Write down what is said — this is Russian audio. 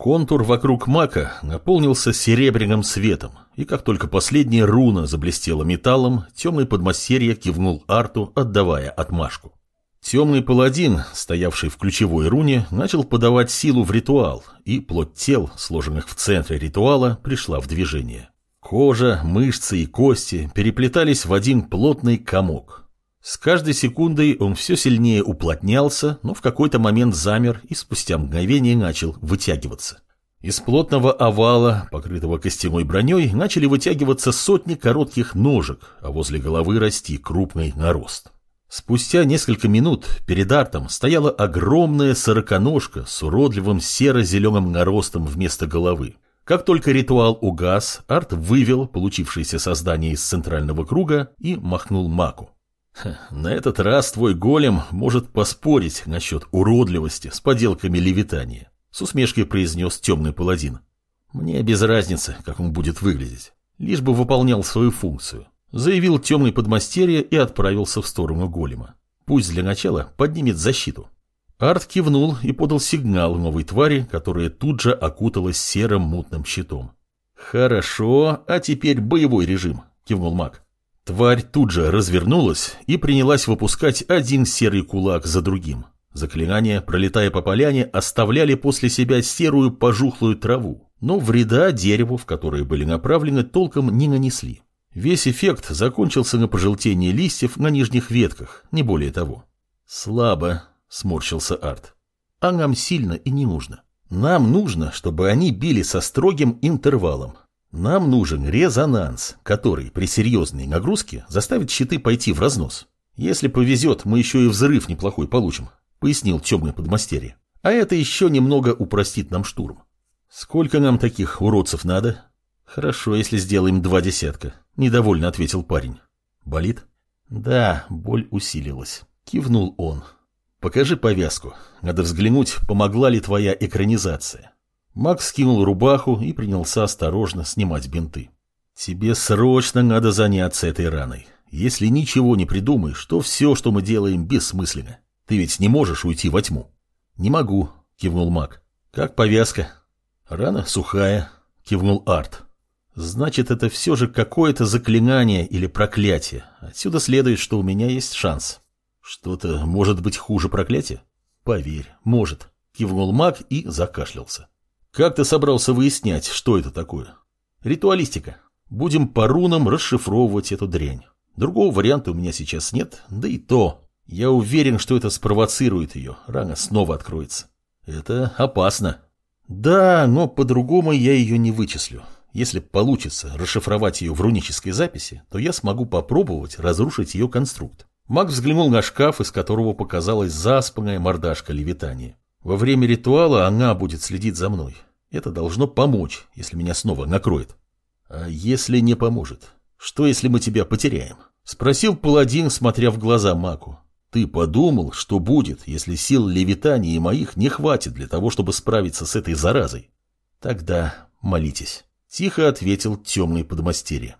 Контур вокруг мака наполнился серебряным светом, и как только последняя руна заблестела металлом, темный подмастерье кивнул Арту, отдавая отмашку. Темный паладин, стоявший в ключевой руне, начал подавать силу в ритуал, и плоть тел, сложенных в центре ритуала, пришла в движение. Кожа, мышцы и кости переплетались в один плотный комок. С каждой секундой он все сильнее уплотнялся, но в какой-то момент замер и спустя мгновение начал вытягиваться. Из плотного овала, покрытого костяной броней, начали вытягиваться сотни коротких ножек, а возле головы расти крупный нарост. Спустя несколько минут перед артом стояла огромная сороконожка с уродливым серо-зеленым наростом вместо головы. Как только ритуал угас, арт вывел получившееся создание из центрального круга и махнул маку. На этот раз твой голем может поспорить насчет уродливости с поделками левитания, с усмешкой произнес темный паладин. Мне без разницы, как он будет выглядеть, лишь бы выполнял свою функцию, заявил темный подмастерье и отправился в сторону голема. Пусть для начала поднимет защиту. Арт кивнул и подал сигнал новой твари, которая тут же окуталась серым мутным щитом. «Хорошо, а теперь боевой режим», — кивнул маг. Тварь тут же развернулась и принялась выпускать один серый кулак за другим. Заклинания, пролетая по поляне, оставляли после себя серую пожухлую траву, но вреда дереву, в которое были направлены, толком не нанесли. Весь эффект закончился на пожелтении листьев на нижних ветках, не более того. «Слабо», — сморщился Арт. «А нам сильно и не нужно. Нам нужно, чтобы они били со строгим интервалом, нам нужен резонанс, который при серьезной нагрузке заставит щиты пойти в разнос. Если повезет, мы еще и взрыв неплохой получим, пояснил темный подмастерье. А это еще немного упростит нам штурм. Сколько нам таких уродцев надо? Хорошо, если сделаем два десятка, недовольно ответил парень. Болит? Да, боль усилилась. Кивнул он. Покажи повязку. Надо взглянуть, помогла ли твоя экранизация. Макс скинул рубаху и принялся осторожно снимать бинты. «Тебе срочно надо заняться этой раной. Если ничего не придумаешь, то все, что мы делаем, бессмысленно. Ты ведь не можешь уйти во тьму». «Не могу», — кивнул Мак. «Как повязка?» «Рана сухая», — кивнул Арт. «Значит, это все же какое-то заклинание или проклятие. Отсюда следует, что у меня есть шанс». «Что-то может быть хуже проклятия?» «Поверь, может», — кивнул Мак и закашлялся. Как ты собрался выяснять, что это такое? Ритуалистика. Будем по рунам расшифровывать эту дрянь. Другого варианта у меня сейчас нет, да и то. Я уверен, что это спровоцирует ее, рана снова откроется. Это опасно. Да, но по-другому я ее не вычислю. Если получится расшифровать ее в рунической записи, то я смогу попробовать разрушить ее конструкт. Маг взглянул на шкаф, из которого показалась заспанная мордашка левитания. Во время ритуала она будет следить за мной. Это должно помочь, если меня снова накроет. А если не поможет? Что, если мы тебя потеряем? Спросил паладин, смотря в глаза Маку. Ты подумал, что будет, если сил левитания моих не хватит для того, чтобы справиться с этой заразой? Тогда молитесь. Тихо ответил темный подмастерье.